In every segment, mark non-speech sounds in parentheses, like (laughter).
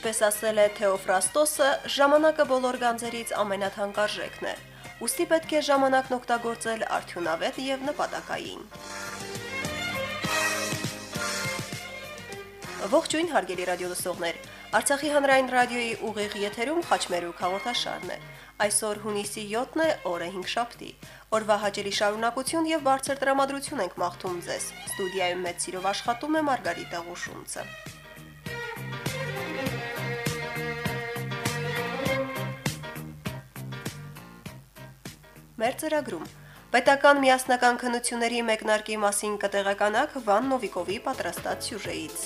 Ինչպես ասել է Թեոֆրաստոսը, ժամանակը բոլոր գանձերից ամենաթանկարժեքն է։ Ոստի պետք է ժամանակն օգտագործել արդյունավետ եւ նպատակային։ Ողջույն հարգելի ռադիոլսողներ։ Արցախի հանրային ռադիոյի ուղիղ եթերում խաչմերուկ հաղորդաշարն է։ Այսօր հունիսի 7-ն է, օրը 5 շաբթի։ Օրվա հաջելի շարունակություն եւ բարձր տրամադրություն ենք մաղթում ձեզ։ Ստուդիայում մեծ սիրով աշխատում է Մարգարիտա Ղուշունցը։ Մեր ծրագրում Պետական միասնական քննությունների մեկնարկի մասին կտեղեկանաք Վան Նովիկովի պատրաստած սյուժեից։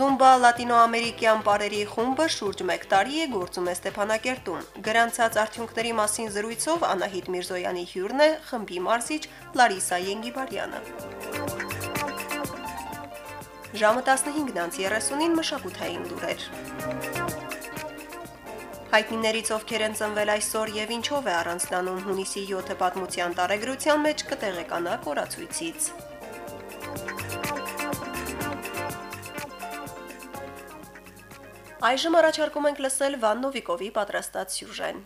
Զումբա լատինոամերիկյան պարերի խումբը շուրջ 1 տարի է գործում է Ստեփանակերտում։ Գրանցած արդյունքների մասին զրույցով Անահիտ Միրզոյանի հյուրն է խմբի մարզիչ Լարիսա Յենգիբարյանը։ Ժամը 15:30-ին մշակութային լուրեր։ Հայտնիներից ովքեր են ծնվել այսօր եւ ինչով է առանձնանում հունիսի 7-ը պատմության տարեգրության մեջ կտեղեկանա կորացույցից։ Այժմ առաջարկում ենք լսել Վաննովիկովի պատրաստած սյուժեն։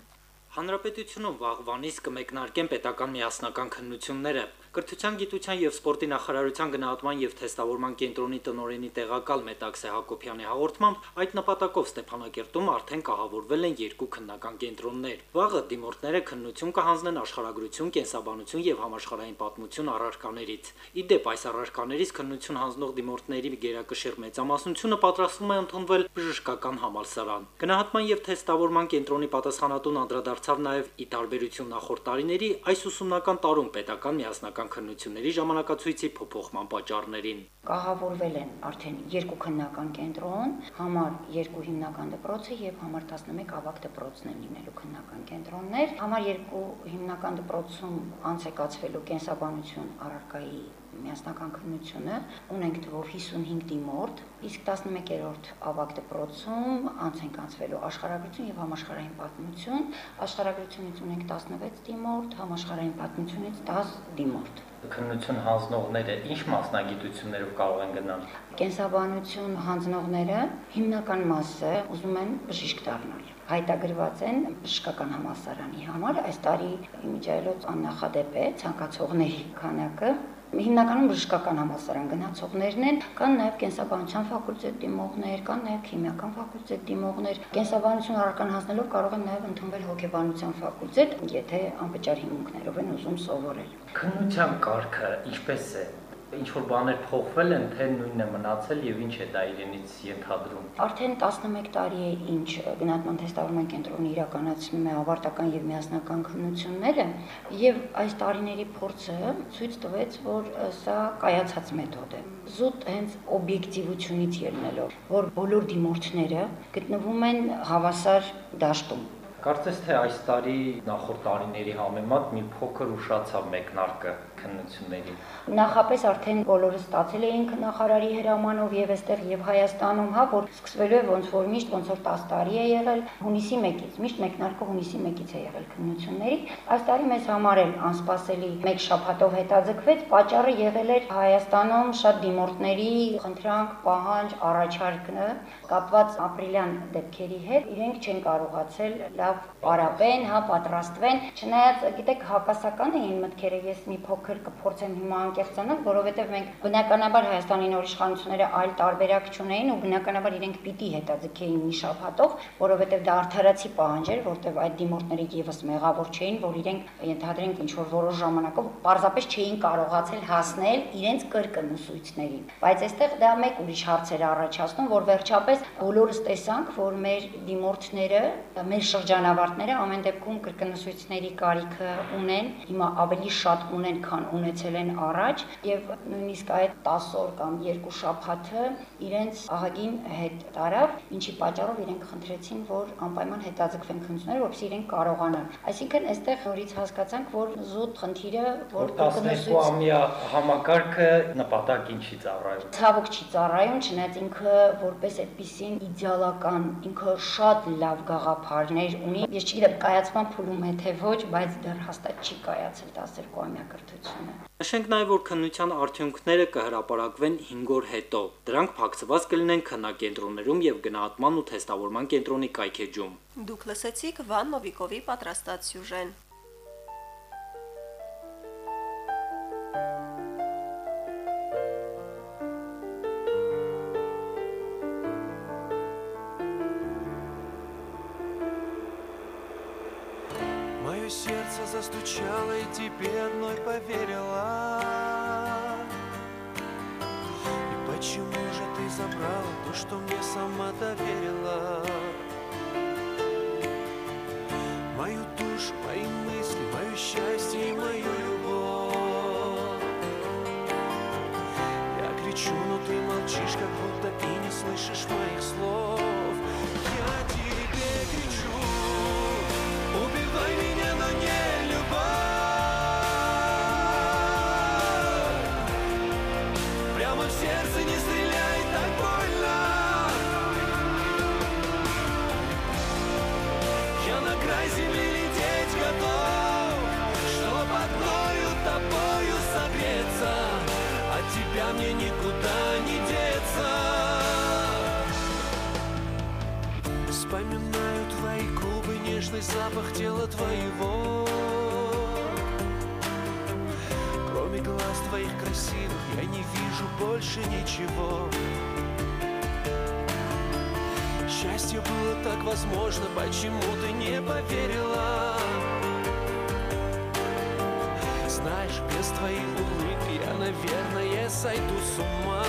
Հանրապետությունում վաղվանից կմեկնարկեն պետական միասնական քննությունները։ Կրթության, գիտության եւ սպորտի նախարարության գնահատման եւ թեստավորման կենտրոնի տնօրենի տեղակալ Մետաքսե Հակոբյանի հաղորդմամբ այդ նպատակով Ստեփանակերտում արդեն կահավորվել են երկու քննական կենտրոններ։ Վաղը դիմորդները քննություն կհանձնեն աշխարհագրություն, կենսաբանություն եւ համաշխարհային պատմություն առարկաներից։ Իդեպ այս առարկաներից քննություն հանձնող դիմորդների գերակշիռ մեծամասնությունը պատրաստվում է ընդունվել բժշկական համալսարան։ Գնահատման եւ թեստավորման կենտրոնի պատասխանատուն անդրադարձավ նաեւ ի տարբերություն նախորդ տարիների այս ուսումնական տարում պետական միասնական քննական քննությունների ժամանակացույցի փոփոխման պատճառներին։ Կահավորվել են արդեն երկու քննական կենտրոն, համար 2 հիմնական դպրոցը եւ համար 11 ավագ դպրոցն են լինելու քննական կենտրոններ։ Համար 2 հիմնական դպրոցում անց է կացվելու կենսաբանություն առարկայի միասնական քննությունը ունենք թվով 55 դիմորդ, իսկ 11-րդ ավագ դպրոցում անց են կանցվելու աշխարհագրություն եւ համաշխարհային պատմություն, աշխարհագրությունից ունենք 16 դիմորդ, համաշխարհային պատմությունից 10 դիմորդ քննություն հանձնողները ինչ մասնագիտություններով կարող են գնալ։ Կենսաբանություն հանձնողները հիմնական մասը ուզում են բժիշկ դառնալ հայտագրված են բժշկական համալսարանի համար այս տարի իմիջայլոց աննախադեպ է ցանկացողների քանակը հիմնականում բժշկական համալսարան գնացողներն են, կան նաև կենսաբանության ֆակուլտետ դիմողներ, կան նաև քիմիական ֆակուլտետ դիմողներ։ Կենսաբանություն առական հանձնելով կարող են նաև ընդունվել հոգեբանության ֆակուլտետ, եթե անվճար հիմունքներով են ուզում սովորել։ Քննության կարգը ինչպես է ինչ որ բաներ փոխվել են, թե նույնն է մնացել եւ ինչ է դա իրենից ենթադրում։ Արդեն 11 տարի է ինչ գնահատման թեստավորման կենտրոնը իրականացնում է ավարտական եւ միասնական քննությունները եւ այս տարիների փորձը ցույց տվեց, որ սա կայացած մեթոդ է։ Զուտ հենց օբյեկտիվությունից ելնելով, որ բոլոր դիմորդները գտնվում են հավասար դաշտում Կարծես թե այս տարի նախորդ տարիների համեմատ մի փոքր ուշացավ մեկնարկը քննությունների։ Նախապես արդեն բոլորը ստացել էինք նախարարի հրամանով եւ այստեղ եւ Հայաստանում, հա, որ սկսվելու է ոնց որ միշտ ոնց որ 10 տարի է եղել հունիսի 1-ից, միշտ մեկնարկը հունիսի 1-ից է եղել քննությունների։ Այս տարի մեզ համար էլ անսպասելի մեկ շաբաթով հետաձգվեց, պատճառը եղել էր Հայաստանում շատ դիմորդների խնդրանք, պահանջ, առաջարկը կապված ապրիլյան դեպքերի հետ, իրենք չեն կարողացել լավ պարապեն, հա, պատրաստվեն։ Չնայած, գիտեք, հակասական էին մտքերը, ես մի փոքր կփորձեմ հիմա անկեղծանալ, որովհետև մենք բնականաբար Հայաստանի նոր իշխանությունները այլ տարբերակ չունեին ու բնականաբար իրենք պիտի հետաձգեին մի շաբաթով, որովհետև դա արդարացի պահանջ էր, որտեղ այդ դիմորդները եւս մեղավոր չէին, որ իրենք ենթադրենք ինչ որ որոշ ժամանակով պարզապես չէին կարողացել հասնել իրենց կրկնուսույցներին։ Բայց այստեղ դա մեկ ուրիշ հարցեր առաջացնում, որ վերջապես բոլորս տեսանք, որ մեր դիմորդները մեր շրջան ճանապարհները ամեն դեպքում կրկնուսույցների կարիքը ունեն, հիմա ավելի շատ ունեն, քան ունեցել են առաջ եւ նույնիսկ այդ 10 օր կամ 2 շաբաթը իրենց ահագին հետ տարավ, ինչի պատճառով իրենք խնդրեցին, որ անպայման հետաձգվեն քննությունները, որպեսզի իրենք կարողանան։ Այսինքն այստեղ նորից հասկացանք, որ զուտ խնդիրը, որ 12 ամյա համակարգը նպատակին չի ծառայում։ Ցավոք չի ծառայում, չնայած ինքը որպես այդպեսին իդեալական, ինքը շատ լավ գաղափարներ ունի։ Ես չգիտեմ, կայացման փուլում է թե ոչ, բայց դեռ հաստատ չի կայացել 12-ամյա կրթությունը։ Նշենք նաև, որ քննության արդյունքները կհրապարակվեն 5 օր հետո։ Դրանք փակցված կլինեն քննակենտրոններում եւ գնահատման ու թեստավորման կենտրոնի կայքեջում։ Դուք լսեցիք Վան Նովիկովի պատրաստած սյուժեն։ застучало и тебе одной поверила. И почему же ты забрала то, что мне сама доверила Счастье было так возможно, почему ты не поверила? Знаешь, без твоей улыбки я, наверное, сойду с ума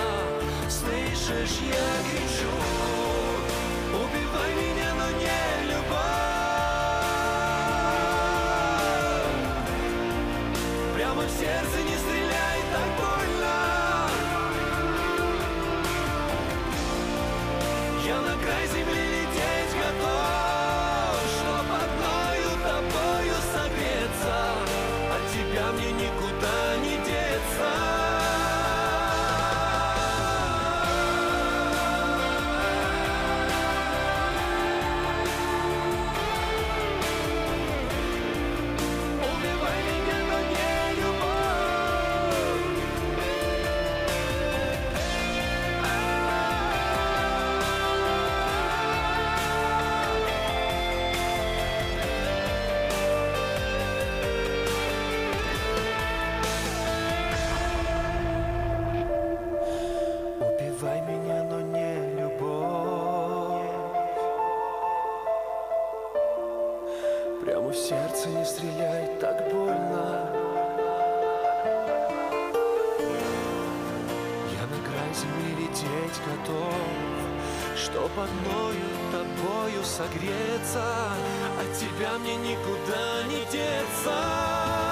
Слышишь, я кричу стреляй, так больно. Я на край земли лететь готов Чтоб одною тобою согреться От тебя мне никуда не деться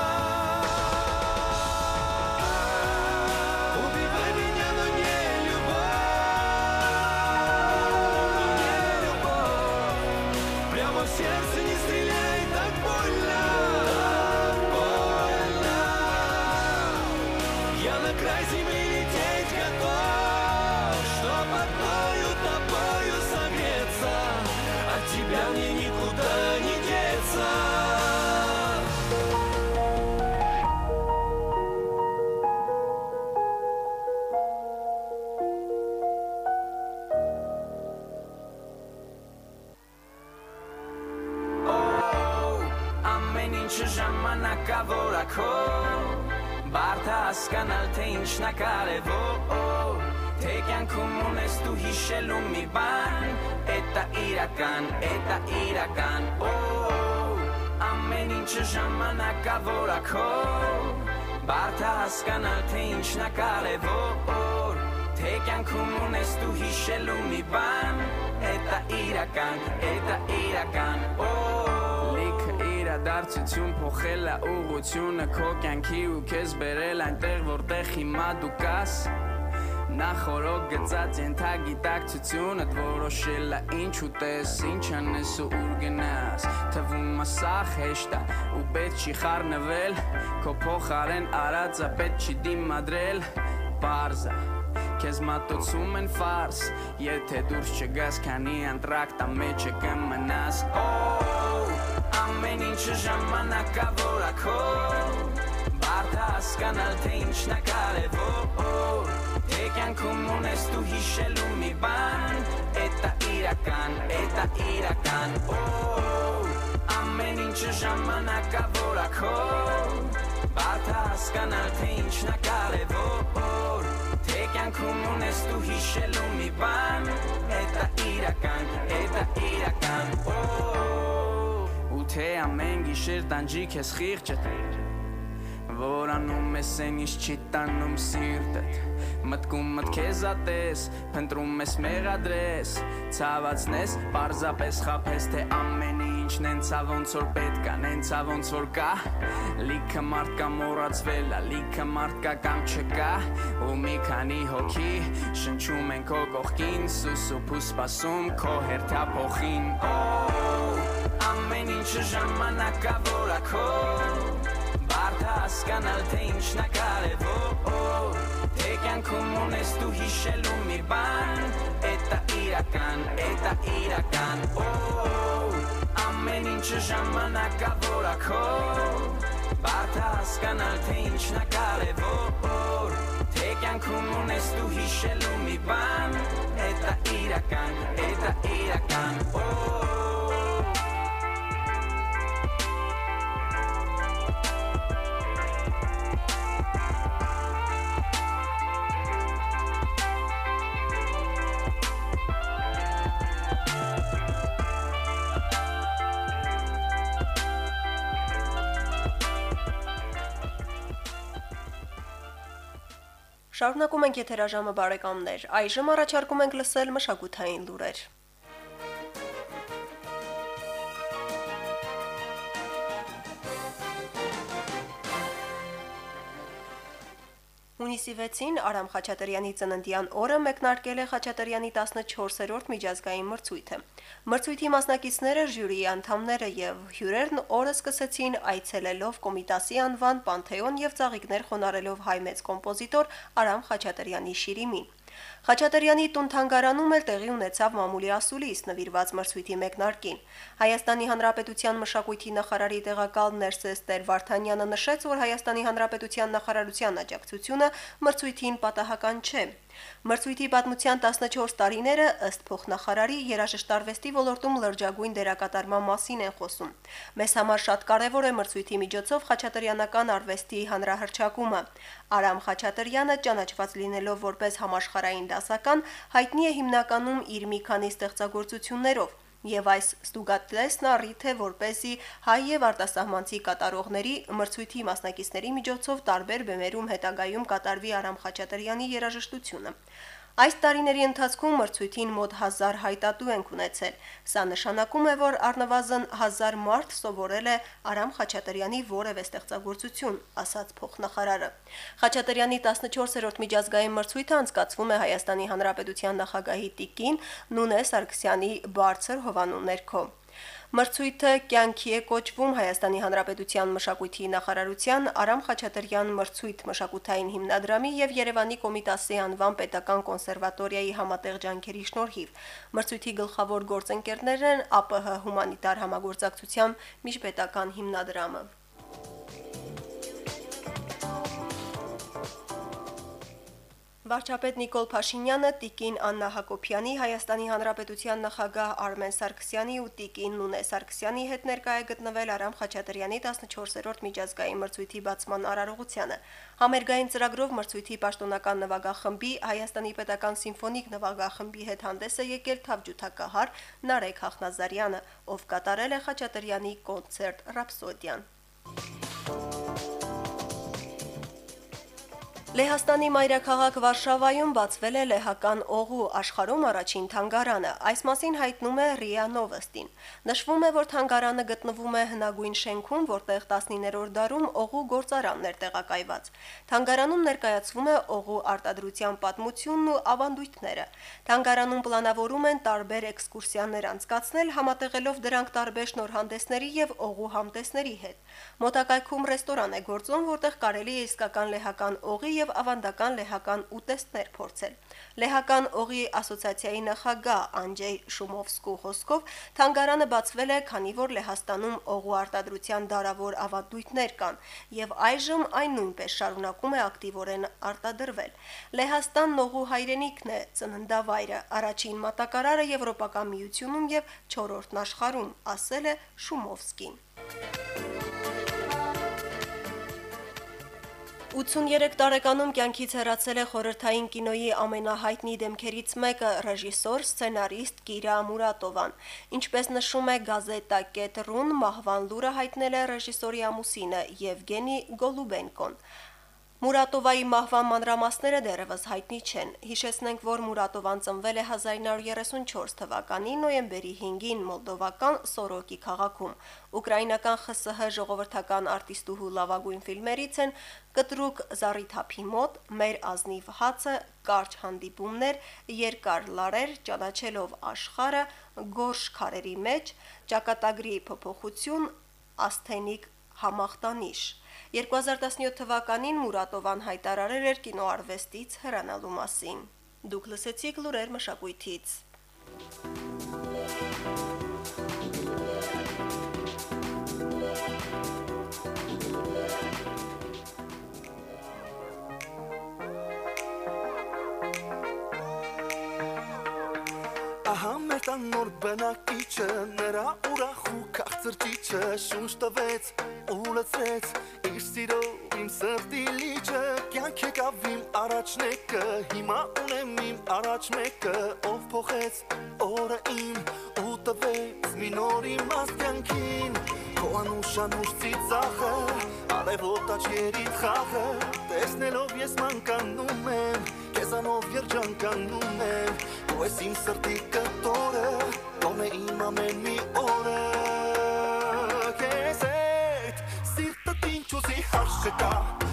կյանքում ունես դու հիշելու մի բան Էտա իրական, էտա իրական Լիքը իրադարձություն փոխել է ուղությունը քո կյանքի ու քեզ բերել այնտեղ որտեղ հիմա դու կաս Նախորոք գծած ենթագիտակցությունը որոշել է ինչ ուտես, ինչ անես ու ուր գնաս Թվում է սա հեշտ է ու պետք չի խառնվել Քո փոխարեն արածը պետք չի դիմադրել Բարզա քեզ մատուցում են ֆարս Եթե դուրս չգաս, քանի անտրակտա մեջը կմնաս ամեն ինչը ժամանակավոր ակո Բարդ հասկանալ, թե ինչն է կարևոր Թե կյանքում ունես դու հիշելու մի բան Էտա իրական, էտա իրական ամեն ինչը ժամանակավոր ակո Բարդ հասկանալ, թե ինչն է կարևոր կյանքում ունես դու հիշելու մի բան Էտա իրական, էտա իրական Ու թե ամեն գիշեր տանջի քեզ խիղճդ Որ անում ես են ինչ չի տանում սիրտդ Մտքում մտքեզ ատես, փնտրում ես մեղադրես Ցավացնես, պարզապես խափես, թե ամեն ինչն են ցավ ոնց որ պետք է, նեն ցավ ոնց որ կա Լիքը մարդ կա մոռացվել, լիքը մարդ կա կամ չկա Ու մի քանի հոգի շնչում են քո կողքին Սուսուփ ու սպասում քո հերթա փոխին Ամեն ինչը ժամանակավոր ա քո Բարդ հասկանալ, թե ինչն է կարևոր Թե կյանքում ունես դու հիշելու մի բան Էտա իրական, էտա իրական Ամեն ինչը ժամանակավոր ա քո Բարդ հասկանալ, թե ինչն է կարևոր Թե կյանքում ունես դու հիշելու մի բան Էտա իրական, էտա իրական Շարունակում ենք եթերաժամը բարեկամներ։ Այժմ առաջարկում ենք լսել մշակութային լուրեր։ Հունիսի 6-ին Արամ Խաչատրյանի ծննդյան օրը մեկնարկել է Խաչատրյանի 14-րդ միջազգային մրցույթը։ Մրցույթի մասնակիցները, ժյուրիի անդամները եւ հյուրերն օրը սկսեցին այցելելով Կոմիտասի անվան Պանթեոն եւ ծաղիկներ խոնարելով հայ մեծ կոմպոզիտոր Արամ Խաչատրյանի շիրիմին։ Խաչատրյանի տուն թանգարանում էլ տեղի ունեցավ մամուլի ասուլիս նվիրված մրցույթի մեկնարկին։ Հայաստանի Հանրապետության մշակույթի նախարարի տեղակալ Ներսես Տեր-Վարդանյանը նշեց, որ Հայաստանի Հանրապետության նախարարության աջակցությունը մրցույթին պատահական չէ։ Մրցույթի պատմության 14 տարիները ըստ փոխնախարարի երաժշտարվեստի ոլորտում լրջագույն դերակատարման մասին են խոսում։ Մեզ համար շատ կարևոր է մրցույթի միջոցով խաչատրյանական արվեստի հանրահրճակումը։ Արամ Խաչատրյանը ճանաչված լինելով որպես համաշխարհային դասական, հայտնի է հիմնականում իր մի քանի ստեղծագործություններով եւ այս ստուգատեսն առիթ է որպեսի հայ եւ արտասահմանցի կատարողների մրցույթի մասնակիցների միջոցով տարբեր բեմերում հետագայում կատարվի Արամ Խաչատրյանի երաժշտությունը։ Այս տարիների ընթացքում մրցույթին մոտ 1000 հայտատու են ունեցել։ Սա նշանակում է, որ առնվազն 1000 մարդ սովորել է Արամ Խաչատրյանի որևէ ստեղծագործություն, ասաց փոխնախարարը։ Խաչատրյանի 14-րդ միջազգային մրցույթը անցկացվում է Հայաստանի Հանրապետության նախագահի տիկին Նունե Սարգսյանի բարձր հովանու ներքո։ Մրցույթը կյանքի է կոչվում Հայաստանի Հանրապետության մշակույթի նախարարության Արամ Խաչատրյան մրցույթ մշակութային հիմնադրամի եւ Երևանի Կոմիտասի անվան պետական կոնսերվատորիայի համատեղ ջանքերի շնորհիվ։ Մրցույթի գլխավոր գործընկերներն են ԱՊՀ հումանիտար համագործակցության միջպետական հիմնադրամը։ Վարչապետ Նիկոլ Փաշինյանը Տիկին Աննա Հակոբյանի, Հայաստանի Հանրապետության նախագահ Արմեն Սարգսյանի ու Տիկին Նունե Սարգսյանի հետ ներկայ է գտնվել Արամ Խաչատրյանի 14-րդ միջազգային մրցույթի բացման արարողությանը։ Համերգային ծրագրով մրցույթի պաշտոնական նվագախմբի Հայաստանի Պետական Սիմֆոնիկ նվագախմբի հետ հանդես է եկել թավջութակահար Նարեկ Հախնազարյանը, ով կատարել է Խաչատրյանի կոնցերտ Ռապսոդիան։ Լեհաստանի մայրաքաղաք Վարշավայում բացվել է լեհական օղու աշխարհում առաջին թանգարանը։ Այս մասին հայտնում է ՌԻԱ Նովոստին։ Նշվում է, որ թանգարանը գտնվում է հնագույն շենքում, որտեղ 19-րդ դարում օղու գործարանն էր տեղակայված։ Թանգարանում ներկայացվում է օղու արտադրության պատմությունն ու ավանդույթները։ Թանգարանում պլանավորում են տարբեր էքսկուրսիաներ անցկացնել, համատեղելով դրանք տարբեր շնորհանդեսների եւ օղու համտեսների հետ։ Մոտակայքում ռեստորան է գործում, որտեղ կարելի է իսկական լեհական օղի եւ ավանդական լեհական ուտեստներ փորձել։ Լեհական օղի ասոցիացիայի նախագահ Անջեյ Շումովսկու խոսքով թանգարանը բացվել է, քանի որ Լեհաստանում օղու արտադրության դարավոր ավանդույթներ կան եւ այժմ այն նույնպես շարունակում է ակտիվորեն արտադրվել։ Լեհաստանն օղու հայրենիքն է, ծննդավայրը, առաջին մատակարարը Եվրոպական միությունում եւ 4-րդն աշխարհում, ասել է Շումովսկին։ 83 տարեկանում կյանքից հեռացել է խորհրդային կինոյի ամենահայտնի դեմքերից մեկը ռեժիսոր, սցենարիստ Կիրա Մուրատովան։ Ինչպես նշում է գազետա.ru-ն, մահվան լուրը հայտնել է ռեժիսորի ամուսինը Եվգենի Գոլուբենկոն։ Մուրատովայի մահվան մանրամասները դեռևս հայտնի չեն։ Հիշեցնենք, որ Մուրատովան ծնվել է 1934 թվականի նոյեմբերի 5-ին Մոլդովական Սորոկի քաղաքում։ Ուկրաինական ԽՍՀ ժողովրդական արտիստուհու լավագույն ֆիլմերից են Կտրուկ Զարիթափի մոտ, Մեր ազնիվ հացը, Կարճ հանդիպումներ, Երկար լարեր, Ճանաչելով աշխարը, Գորշ քարերի մեջ, Ճակատագրի փոփոխություն, Ասթենիկ համախտանիշ 2017 թվականին Մուրատովան հայտարարել էր կինոարվեստից հեռանալու մասին։ Դուք լսեցիք լուրեր մշակույթից։ Ահա մեր տան նոր բնակիչը նրա ուրախ ու քաղցր ճիչը շունչ տվեց ու լցրեց իր սիրով իմ սրտի լիճը կյանք եկավ իմ առաջնեկը հիմա ունեմ իմ առաջ մեկը ով փոխեց օրը իմ ու տվեց մի նոր իմաստ կյանքին քո անուշանուշ ծիծաղը արևոտ աչքերիդ խաղը տեսնելով ես մանկանում եմ քեզանով երջանկանում եմ Դու ես իմ սրտի կտորը, տոնե իմ ամեն մի օրը cigar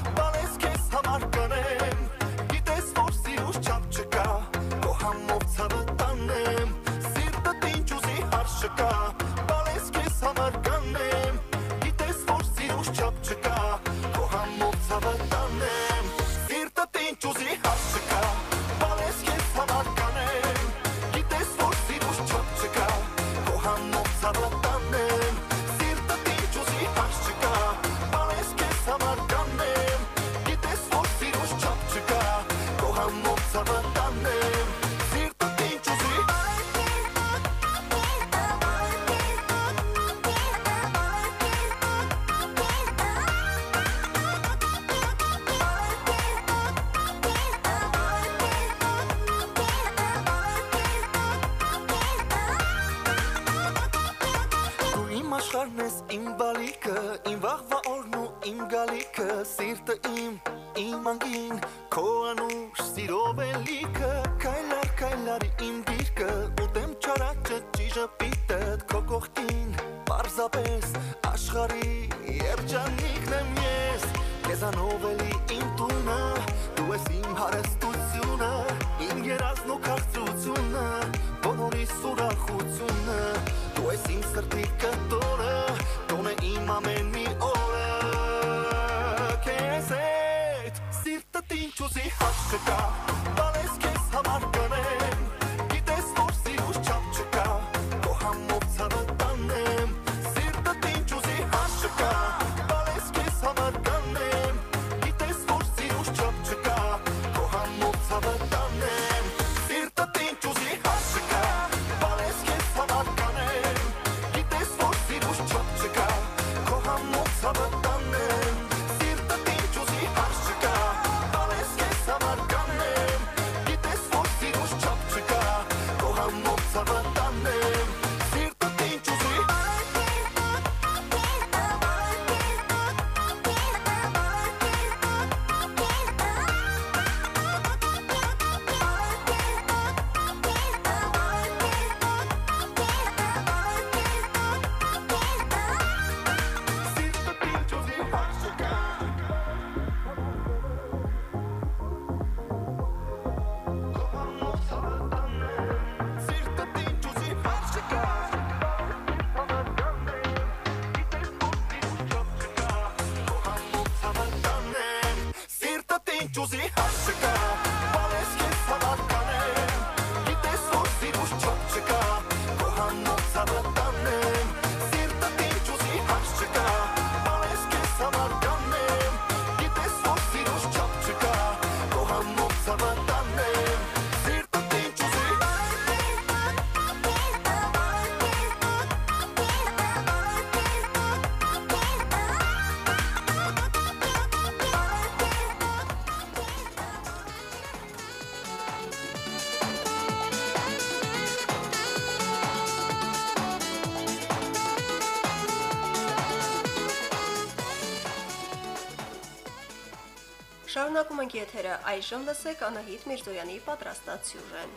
Շարունակում ենք եթերը, այժմ լսեք Անահիտ Միրզոյանի պատրաստած սյուժեն։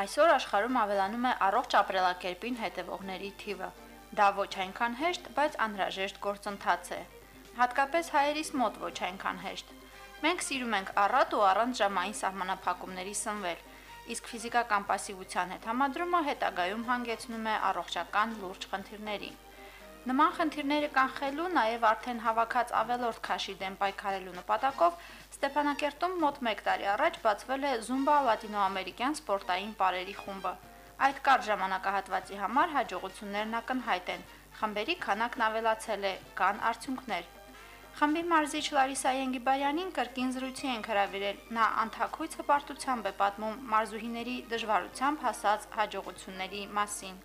Այսօր աշխարհում ավելանում է առողջ ապրելակերպին հետևողների թիվը։ Դա ոչ այնքան հեշտ, բայց անհրաժեշտ գործընթաց է։ Հատկապես հայերիս մոտ ոչ այնքան հեշտ։ Մենք սիրում ենք առատ ու առանց ժամային սահմանափակումների սնվել, իսկ ֆիզիկական пассивության հետ համադրումը հետագայում հանգեցնում է առողջական լուրջ խնդիրների։ Նման խնդիրները կանխելու նաև արդեն հավաքած ավելորդ քաշի դեմ պայքարելու նպատակով Ստեփանակերտում մոտ 1 տարի առաջ բացվել է Զումբա լատինոամերիկյան սպորտային պարերի խումբը։ Այդ կար ժամանակահատվածի համար հաջողություններն ակնհայտ են։ Խմբերի քանակն ավելացել է, կան արդյունքներ։ Խմբի մարզիչ Լարիսա Ենգիբարյանին կրկին զրույցի են հրավիրել։ Նա անթակույց հպարտությամբ է պատմում մարզուհիների դժվարությամբ հասած հաջողությունների մասին։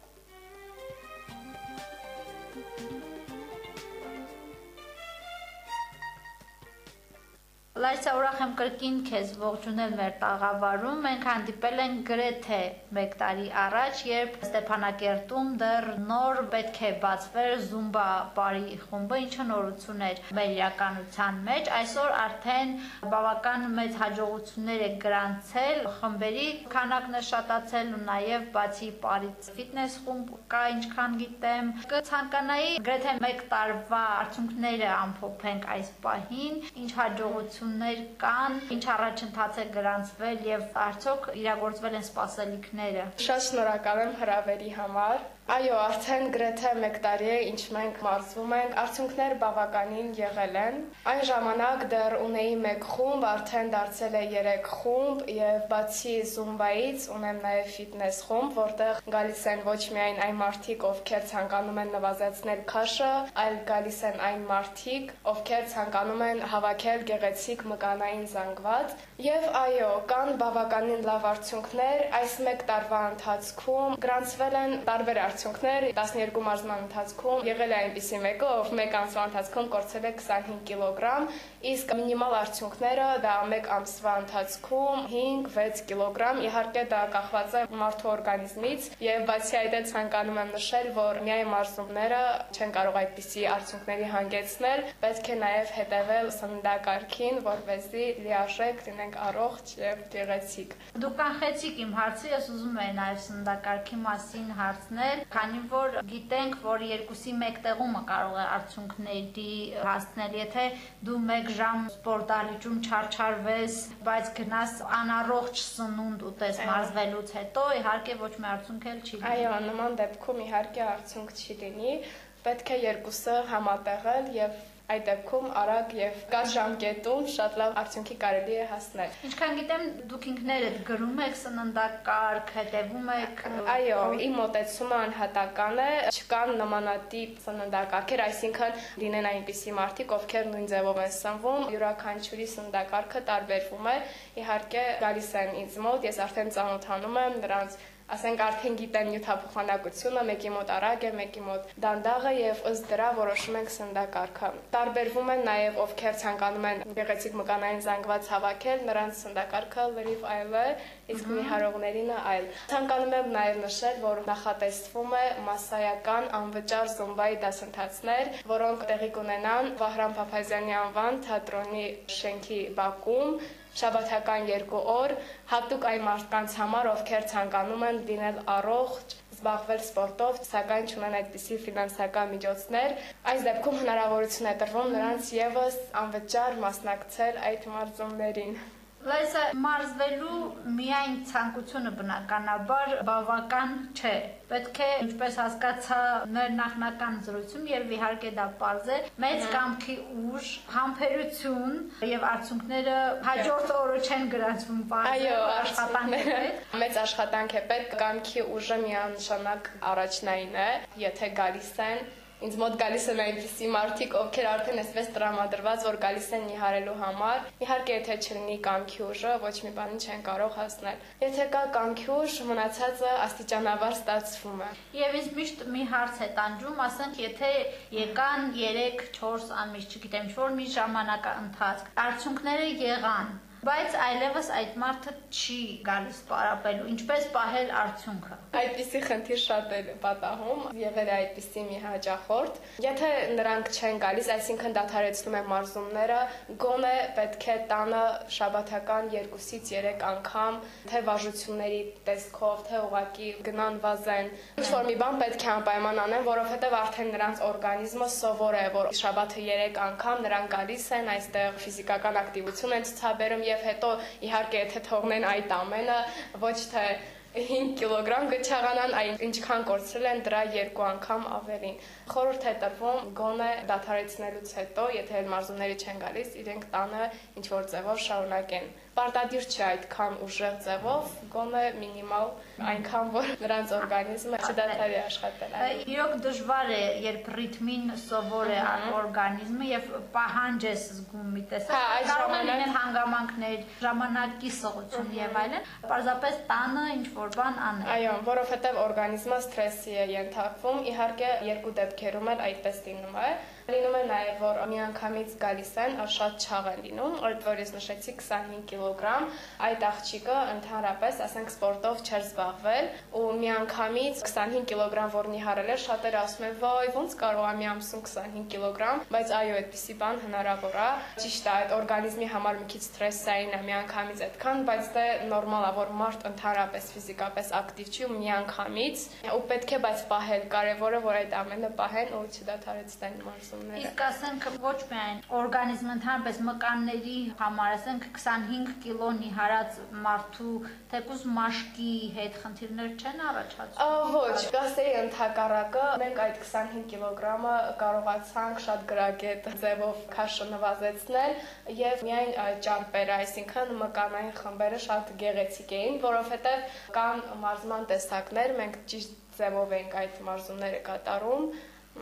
Լայսա ուրախ եմ կրկին քեզ ողջունել մեր տաղավարում։ Մենք հանդիպել ենք գրեթե 1 տարի առաջ, երբ Ստեփանակերտում դեռ նոր պետք է բացվեր Zumba բարի խումբը, ինչը նորություն էր մեր իրականության մեջ։ Այսօր արդեն բավական մեծ հաջողություններ է գրանցել, խմբերի քանակն է շատացել ու նաև բացի բարից ֆիթնես խումբ կա, ինչքան գիտեմ։ Կցանկանայի գրեթե 1 տարվա արդյունքները ամփոփենք այս պահին, ինչ հաջողություն հաջողություններ կան, ինչ առաջընթաց է գրանցվել եւ արդյոք իրագործվել են սպասելիքները։ Շատ շնորհակալ եմ հրավերի համար։ Այո, արդեն գրեթե 1 տարի է, ինչ մենք մարզվում ենք, արդյունքներ բավականին եղել են։ Այն ժամանակ դեռ ունեի 1 խումբ, արդեն դարձել է 3 խումբ եւ բացի Zumba-ից ունեմ նաեւ ֆիթնես խումբ, որտեղ գալիս են ոչ միայն այն մարդիկ, ովքեր ցանկանում են նվազեցնել քաշը, այլ գալիս են այն մարդիկ, ովքեր ցանկանում են հավաքել գեղեցիկ մկանային զանգված։ Եվ այո, կան բավականին լավ արդյունքներ։ Այս 1 տարվա ընթացքում գրանցվել են տարբեր արդյունքներ 12 մարզման ընթացքում եղել է այնպիսի մեկը, ով մեկ ամսվա ընթացքում կորցրել է 25 կիլոգրամ, իսկ մինիմալ արդյունքները դա մեկ ամսվա ընթացքում 5-6 կիլոգրամ, իհարկե դա կախված է մարդու օրգանիզմից, եւ բացի այդ էլ ցանկանում եմ նշել, որ միայն մարզումները չեն կարող այդպիսի արդյունքների հանգեցնել, պետք է նաեւ հետեւել սննդակարգին, որպեսզի լիարժեք լինենք առողջ եւ գեղեցիկ։ Դուք կանխեցիք իմ հարցը, ես ուզում եմ նաեւ սննդակարգի մասին հարցնել, քանի որ գիտենք, որ երկուսի մեկտեղումը կարող է արդյունքների հասնել, եթե դու 1 ժամ սպորտալիճում չարչարվես, բայց գնաս անառողջ սնունդ ուտես մարզվելուց հետո, իհարկե ոչ մի արդյունք էլ չի լինի։ Այո, նման դեպքում իհարկե արդյունք չի լինի, պետք է երկուսը համատեղել եւ այդ դեպքում արագ եւ կար ժամկետում շատ լավ արդյունքի կարելի է հասնել։ Ինչքան գիտեմ, դուք ինքներդ գրում եք սննդակարգ, հետևում եք Այո, իմ մտածումը անհատական է, չկան նմանատիպ սննդակարգեր, այսինքն լինեն այնպիսի մարդիկ, ովքեր նույն ձևով են սնվում, յուրաքանչյուրի սննդակարգը տարբերվում է։ Իհարկե, գալիս են ինձ մոտ, ես արդեն ծանոթանում եմ նրանց ասենք արդեն գիտեն նյութափոխանակությունը, մեկի մոտ արագ է, մեկի մոտ դանդաղ է եւ ըստ դրա որոշում ենք սննդակարգը։ Տարբերվում են նաեւ ովքեր ցանկանում են գեղեցիկ մկանային զանգված հավաքել, նրանց սննդակարգը լրիվ այլ է, իսկ մի հարողներինը այլ։ Ցանկանում եմ նաեւ նշել, որ նախատեսվում է massայական անվճար զոմբայի դասընթացներ, որոնք տեղի կունենան Վահրամ Փափազյանի անվան թատրոնի շենքի բակում շաբաթական երկու օր հատուկ այն մարդկանց համար, ովքեր ցանկանում են լինել առողջ, զբաղվել սպորտով, սակայն չունեն այդպիսի ֆինանսական միջոցներ, այս դեպքում հնարավորություն է տրվում նրանց եւս անվճար մասնակցել այդ մարզումներին։ Լայսա մարզվելու միայն ցանկությունը բնականաբար բավական չէ։ Պետք է, ինչպես հասկացա մեր նախնական զրույցում եւ իհարկե դա པարզ է, մեծ կամքի ուժ, համբերություն եւ արդյունքները հաջորդ օրը չեն գրանցվում Այո, աշխատանք է։ (laughs) Մեծ աշխատանք է պետք, կամքի ուժը միանշանակ առաջնային է, եթե գալիս են Ինձ մոտ գալիս են այնպիսի մարդիկ, ովքեր արդեն այսպես տրամադրված, որ գալիս են նիհարելու համար։ Իհարկե, եթե չլինի կանքյուժը, ոչ մի բանի չեն կարող հասնել։ Եթե կա կանքյուժ, մնացածը աստիճանաբար ստացվում է։ Եվ ինձ միշտ մի հարց է տանջում, ասենք, եթե եկան 3-4 ամիս, չգիտեմ, ինչ-որ մի ժամանակ ընթացք, արդյունքները եղան, բայց այլևս այդ մարդը չի գալիս պարապելու, ինչպես պահել արդյունքը։ Այդպիսի խնդիր շատ է պատահում, եղել է այդպիսի մի հաճախորդ։ Եթե նրանք չեն գալիս, այսինքն դադարեցնում են մարզումները, գոնե պետք է տանը շաբաթական 2-ից 3 անգամ թե վարժությունների տեսքով, թե ուղակի գնան վազեն։ Ինչ որ մի բան պետք է անպայման անեն, որովհետև արդեն նրանց օրգանիզմը սովոր է, որ շաբաթը 3 անգամ նրանք գալիս են այստեղ ֆիզիկական ակտիվություն են ցուցաբերում եւ հետո իհարկե եթե թողնեն այդ ամենը ոչ թե 5 կիլոգրամ գճաղանան, այն ինչքան կորցրել են դրա երկու անգամ ավելին։ Խորհուրդ է տրվում գոնե դադարեցնելուց հետո, եթե մարզումների չեն գալիս, իրենք տանը ինչ որ ձևով շարունակեն պարտադիր չէ այդքան ուժեղ ձևով, գոնե մինիմալ այնքան, որ նրանց օրգանիզմը չդադարի աշխատել։ Իրոք դժվար է, երբ ռիթմին սովոր է օրգանիզմը եւ պահանջ է զգում մի տեսակ։ Կարող են լինել հանգամանքներ, ժամանակի սղություն եւ այլն, պարզապես տանը ինչ որ բան անել։ Այո, որովհետև օրգանիզմը սթրեսի է ենթարկվում, իհարկե երկու դեպքերում էլ այդպես լինում է։ Լինում է նաև, որ միանգամից գալիս են, շատ չաղ են լինում, այդ որ ես նշեցի 25 կիլոգրամ, այդ աղջիկը ընդհանրապես, ասենք, սպորտով չէր զբաղվել ու միանգամից 25 կիլոգրամ որնի հարել էր, շատերը ասում են, «Վայ, ոնց կարող է մի ամսում 25 կիլոգրամ», բայց այո, այդպիսի բան հնարավոր է։ Ճիշտ է, այդ օրգանիզմի համար մի քիչ սթրեսային է միանգամից այդքան, բայց դե նորմալ է, որ մարդ ընդհանրապես ֆիզիկապես ակտիվ չի ու միանգամից ու պետք է բայց պահել, կարևորը որ այդ ամենը պահեն ու չդադարեցնեն մարզումները։ Իսկ ասենք ոչ միայն օրգանիզմը ընդհանրապես մկանների համար, ասենք 25 կիլոնի հարած մարդու թեկուզ մաշկի հետ խնդիրներ չեն առաջացնում։ Ոչ, կասեի ընդհակառակը, մենք այդ 25 կիլոգրամը կարողացանք շատ գրագետ ձևով քաշը նվազեցնել եւ միայն ա, ճարպերը, այսինքն մկանային խմբերը շատ գեղեցիկ էին, որովհետեւ կան մարզման տեսակներ, մենք ճիշտ ձևով ենք այդ մարզումները կատարում,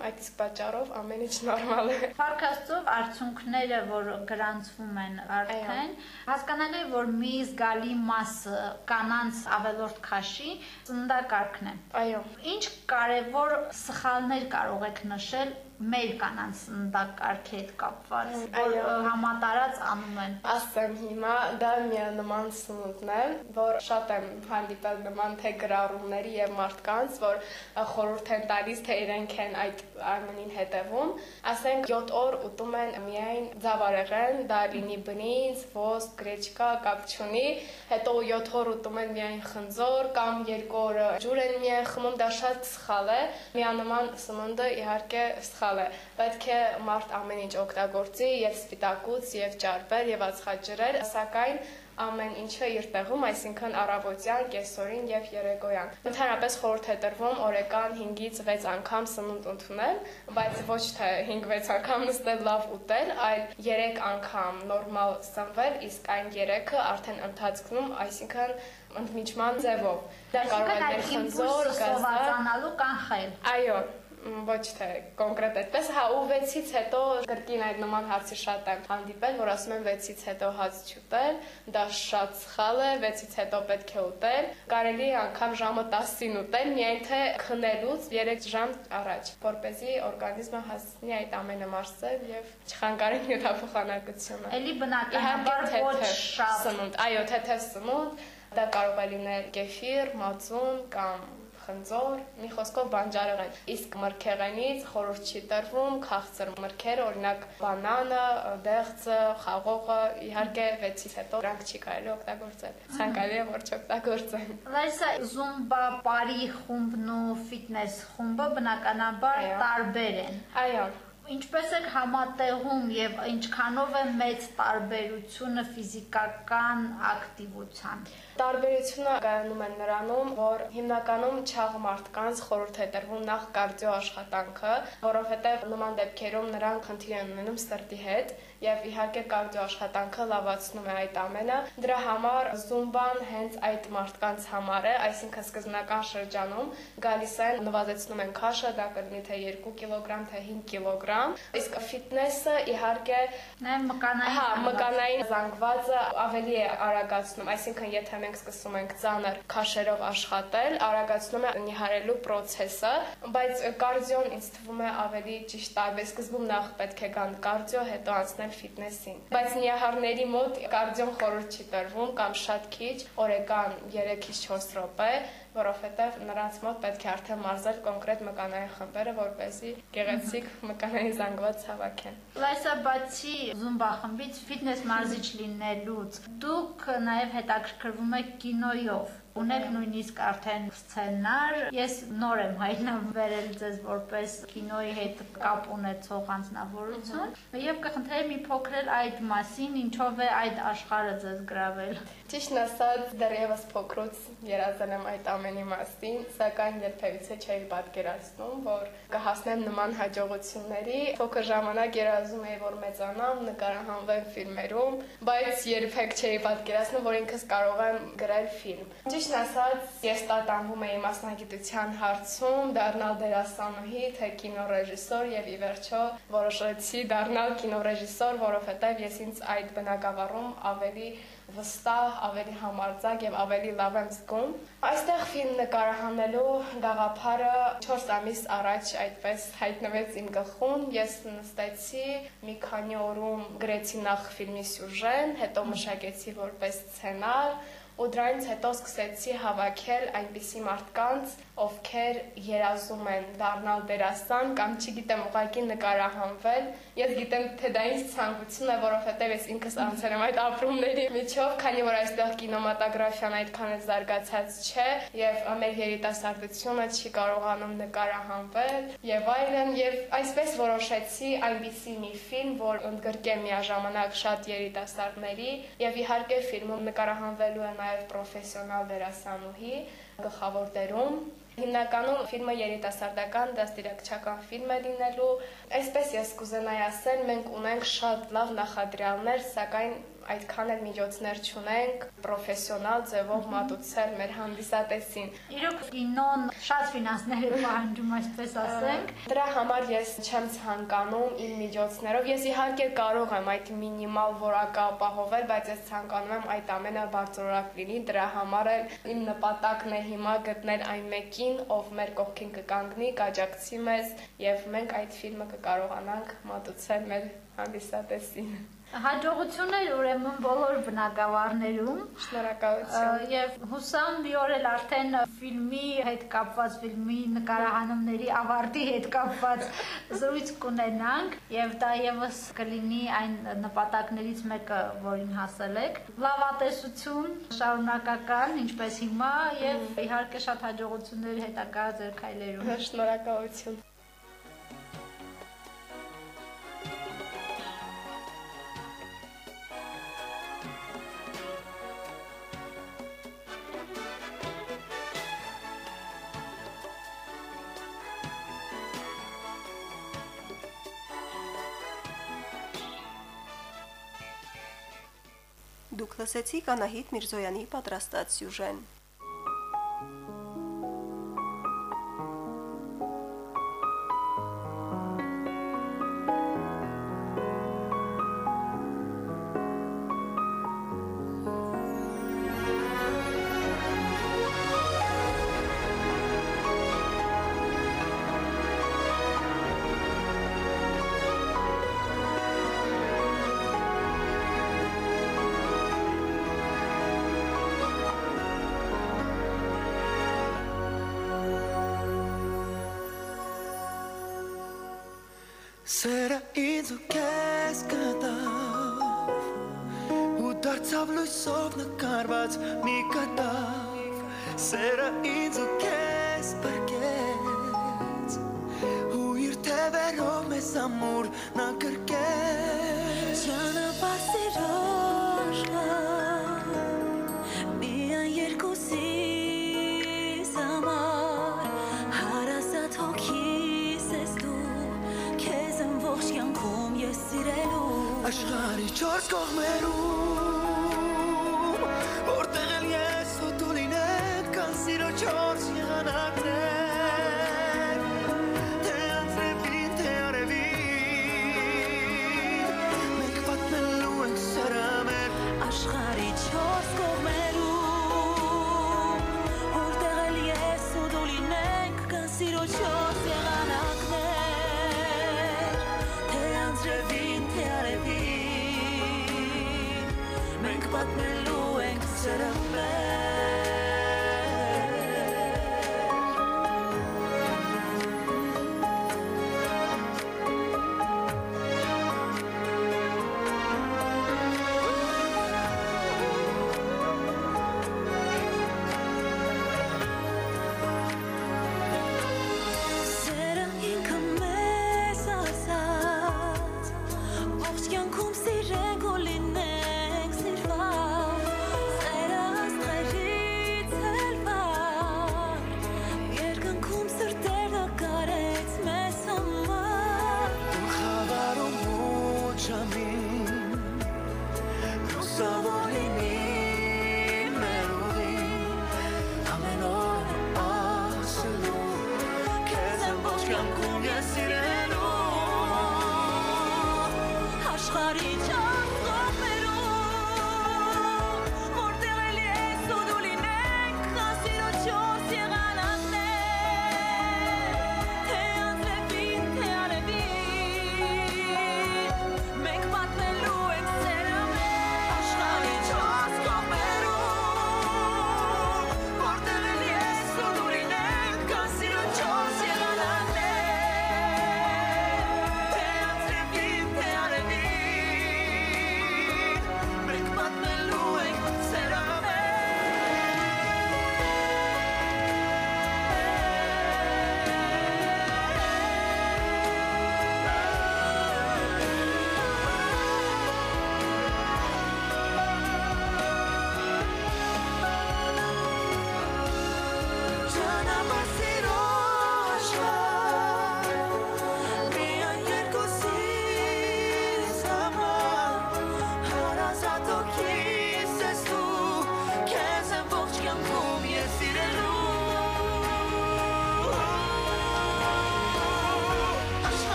այդ իսկ պատճառով ամեն ինչ նորմալ է։ Փարքաստով արդյունքները, որ գրանցվում են արդեն, հասկանալի է, որ մի զգալի մասը կանանց ավելորդ քաշի ծննդակարգն է։ Այո։ Ինչ կարևոր սխալներ կարող եք նշել մեր կանանց ծննդակարգի հետ կապված, որ համատարած անում են։ Ասեմ հիմա դա միանման սնունդն է, որ շատ եմ հանդիպել նման թե գրառումների եւ մարդկանց, որ խորհուրդ են տալիս, թե իրենք են այդ ամենին հետևում։ Ասենք 7 օր ուտում են միայն ձավարեղեն, դա լինի բնից, ոսկ, գրեչկա, կապ չունի, հետո 7 օր ուտում են միայն խնձոր կամ 2 օրը ջուր են միայն խմում, դա շատ սխալ է։ Միանման սնունդը իհարկե սխալ է։ Պետք է մարդ ամեն ինչ օգտագործի եւ սպիտակուց եւ ճարպեր եւ ածխաջրեր, սակայն ամեն ինչը իր տեղում, այսինքն առավոտյան, կեսօրին եւ երեկոյան։ Ընդհանրապես խորհուրդ է տրվում օրեկան 5-ից 6 անգամ սնունդ ընդունել, բայց ոչ թե 5-6 անգամ նստել լավ ուտել, այլ 3 անգամ նորմալ սնվել, իսկ այն 3-ը արդեն ընթացքում, այսինքն ընդմիջման ձևով։ Դա կարող է Այսինքն այդ լինել խնձոր, իմպուլսը գազա, սովացանալու կանխել։ Այո, ոչ թե կոնկրետ այդպես, հա ու 6-ից հետո կրկին այդ նման հարցի շատ եմ հանդիպել, որ ասում են 6-ից հետո հաց չուտել, դա շատ սխալ է, 6-ից հետո պետք է ուտել, կարելի է անգամ ժամը 10-ին ուտել, միայն թե քնելուց 3 ժամ առաջ, որ เป զի օրգանիզմը հասնի այդ ամենը մարսել եւ չխանգարի նյութափոխանակությունը։ Էլի բնականաբար ոչ շատ սնունդ, այո, թեթև սնունդ, դա կարող է լինել կեֆիր, մածուն կամ խնձոր, մի խոսքով բանջարեղեն։ Իսկ մրգեղենից խորհուրդ չի տրվում քաղցր մրգեր, օրինակ բանանը, դեղձը, խաղողը, իհարկե 6-ից հետո դրանք չի կարելի օգտագործել։ Ցանկալի է որ չօգտագործեն։ Լարիսա, զումբա, բարի խումբն ու ֆիթնես խումբը բնականաբար տարբեր են։ Այո, Ինչպես է համատեղում եւ ինչքանով է մեծ տարբերությունը ֆիզիկական ակտիվության։ Տարբերությունը կայանում է նրանում, որ հիմնականում չաղ մարդկանց խորհուրդ է տրվում նախ կարդիո աշխատանքը, որովհետեւ նման դեպքերում նրանք խնդիր են ունենում սրտի հետ եւ իհարկե կարդիո աշխատանքը լավացնում է այդ ամենը։ Դրա համար զումբան հենց այդ մարդկանց համար է, այսինքն սկզբնական շրջանում գալիս են նվազեցնում են քաշը, դա կլինի թե 2 կիլոգրամ, թե 5 կիլոգրամ։ Իսկ ֆիթնեսը իհարկե Նաեւ մկանային Հա, մկանային զանգվածը ավելի է արագացնում, այսինքն եթե մենք սկսում ենք ծանր քաշերով աշխատել, արագացնում է նիհարելու process-ը, բայց կարդիոն ինձ թվում է ավելի ճիշտ տարբեր սկզբում նախ պետք է գան կարդիո, հետո անցնել ֆիթնեսին։ Բայց նիահարների մոտ կարդիոն խորհուրդ չի տրվում կամ շատ քիչ, օրեկան 3-ից 4 րոպե, որովհետև նրանց մոտ պետք է արդեն մարզել կոնկրետ մկանային խմբերը, որպեսզի գեղեցիկ մկանային զանգված հավաքեն։ Լայսա բացի զումբա խմբից ֆիթնես մարզիչ լինելուց դուք նաև հետաքրքրվում եք կինոյով ունեք նույնիսկ արդեն սցենար։ Ես նոր եմ հայտնաբերել ձեզ որպես կինոյի հետ կապ ունեցող անձնավորություն եւ կխնդրեմ մի փոքր այդ մասին, ինչով է այդ աշխարհը ձեզ գրավել։ Ճիշտն ասած, դեռևս փոքրուց երազել եմ այդ ամենի մասին, սակայն երբևիցե չէի պատկերացնում, որ կհասնեմ նման հաջողությունների։ Փոքր ժամանակ երազում էի, որ մեծանամ, նկարահանվեմ ֆիլմերում, բայց երբեք չէի պատկերացնում, որ ինքս կարող եմ գրել ֆիլմ։ Ճիշտն ասած, ես տատանվում էի մասնագիտության հարցում, դառնալ դերասանուհի, թե կինոռեժիսոր եւ ի վերջո որոշեցի դառնալ կինոռեժիսոր, որովհետեւ ես ինձ այդ բնակավարում ավելի վստահ, ավելի համարձակ եւ ավելի լավ եմ զգում։ Այստեղ ֆիլմ նկարահանելու գաղափարը 4 ամիս առաջ այդպես հայտնվեց իմ գլխում։ Ես նստեցի մի քանի օրում գրեցի նախ ֆիլմի սյուժեն, հետո մշակեցի որպես սցենար, ու դրանից հետո սկսեցի հավաքել այնպիսի մարդկանց, ովքեր երազում են դառնալ դերասան կամ չգիտեմ ուղակի նկարահանվել։ Ես գիտեմ, թե դա ինձ ցանկություն է, որովհետև ես ինքս անցել եմ այդ ապրումների միջով, քանի որ այստեղ կինեմատոգրաֆիան այդքան էլ զարգացած չէ, եւ մեր երիտասարդությունը չի կարողանում նկարահանվել եւ այլն, եւ այսպես որոշեցի այնպիսի մի ֆիլմ, որ ընդգրկե միաժամանակ շատ երիտասարդների եւ իհարկե ֆիլմում նկարահանվելու է նաեւ պրոֆեսիոնալ դերասանուհի գլխավոր դերում Հիմնականում ֆիլմը երիտասարդական դաստիարակչական ֆիլմ է լինելու։ Այսպես ես կուզենայի ասել, մենք ունենք շատ լավ նախադրյալներ, սակայն այդքան էլ միջոցներ չունենք պրոֆեսիոնալ ձևով մատուցել մեր հանդիսատեսին։ Իրոք կինոն շատ ֆինանսներ է պահանջում, այսպես ասենք։ Դրա համար ես չեմ ցանկանում իմ միջոցներով։ Ես իհարկե կարող եմ այդ մինիմալ որակը ապահովել, բայց ես ցանկանում եմ այդ ամենը բարձրորակ լինի։ Դրա համար էլ իմ նպատակն է հիմա գտնել այն մեկին, ով մեր կողքին կկանգնի, կաջակցի մեզ եւ մենք այդ ֆիլմը կկարողանանք մատուցել մեր հանդիսատեսին։ Հաջողություններ ուրեմն բոլոր բնակավարներում։ Շնորհակալություն։ Եվ հուսամ մի օր էլ արդեն ֆիլմի հետ կապված ֆիլմի նկարահանումների ավարտի հետ կապված զրույց կունենանք եւ դա եւս կլինի այն նպատակներից մեկը, որին հասել եք։ Լավատեսություն, շարունակական, ինչպես հիմա եւ իհարկե շատ հաջողություններ հետագա ձեր քայլերում։ Շնորհակալություն։ Դուք լսեցիք Անահիտ Միրզոյանի պատրաստած սյուժեն։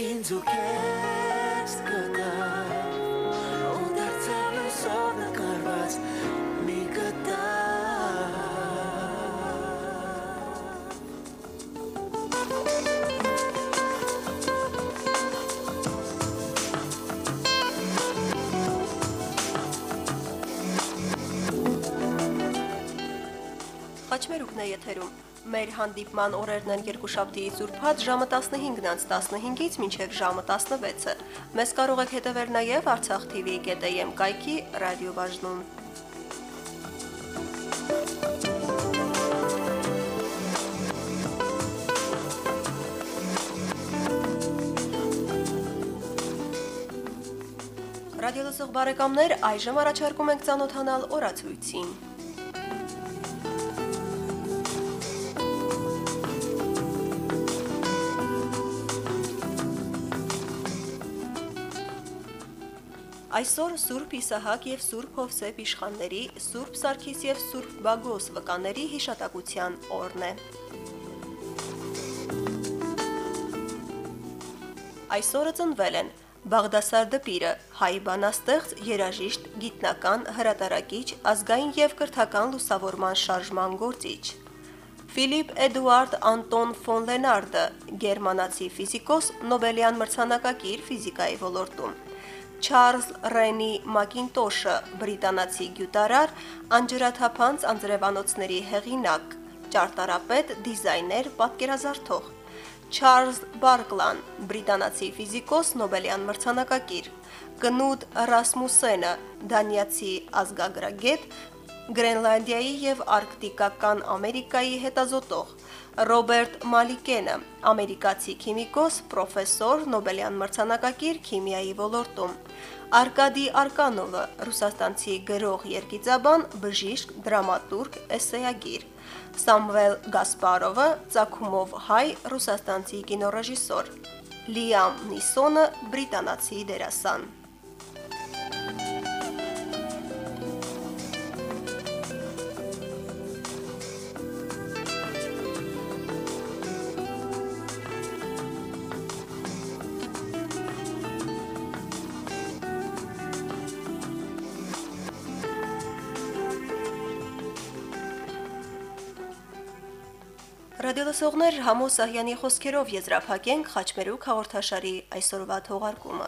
ինձ ու կեզ կտավ, ու դարձավ լուսով նկարված մի կտավ։ Խաչմերուկն է եթերում, Մեր հանդիպման օրերն են երկուշաբթիից ուրբաթ ժամը 15-ից 15-ից մինչև ժամը 16-ը։ Մեզ կարող եք հետևել նաև Արցախ TV.am կայքի ռադիոբաժնում։ Ռադիո լսող բարեկամներ, այժմ առաջարկում ենք ծանոթանալ օրացույցին։ Այսօր Սուրբ Իսահակ եւ Սուրբ Հովսեփ իշխանների, Սուրբ Սարգիս եւ Սուրբ Բագոս վկաների հիշատակության օրն է։ Այսօրը ծնվել են Բաղդասար դպիրը, հայ բանաստեղծ, երաժիշտ, գիտնական, հրատարակիչ, ազգային եւ կրթական լուսավորման շարժման գործիչ։ Ֆիլիպ Էդուարդ Անտոն ֆոն Լենարդը, գերմանացի ֆիզիկոս, Նոբելյան մրցանակակիր ֆիզիկայի ոլորտում։ Չարլզ Ռենի Մակինտոշը, բրիտանացի գյուտարար, անջրաթափանց անձրևանոցների հեղինակ, ճարտարապետ, դիզայներ, պատկերազարդող։ Չարլզ Բարկլան, բրիտանացի ֆիզիկոս, Նոբելյան մրցանակակիր, Կնուտ Ռասմուսենը, դանիացի ազգագրագետ, Գրենլանդիայի եւ Արկտիկական Ամերիկայի հետազոտող, Ռոբերտ Մալիկենը, ամերիկացի քիմիկոս, պրոֆեսոր, Նոբելյան մրցանակակիր քիմիայի ոլորտում, Արկադի Արկանովը, ռուսաստանցի գրող, երգիծաբան, բժիշկ, դրամատուրգ, էսեյագիր, Սամվել Գասպարովը, ցակումով հայ, ռուսաստանցի կինոռեժիսոր, Լիամ Նիսոնը, բրիտանացի դերասան։ Ռադիոլսողներ Համո Սահյանի խոսքերով եզրափակենք Խաչմերուկ հաղորդաշարի այսօրվա թողարկումը։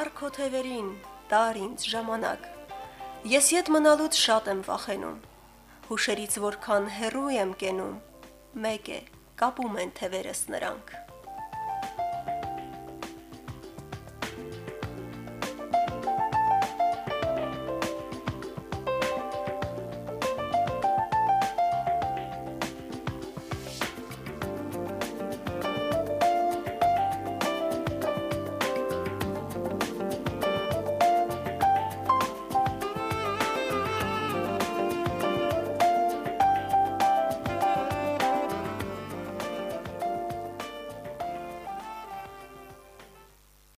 Արքո թևերին տար ինձ ժամանակ։ Ես յետ մնալուց շատ եմ վախենում։ Հուշերից որքան հեռու եմ կենում, մեկ է, կապում են թևերս նրանք։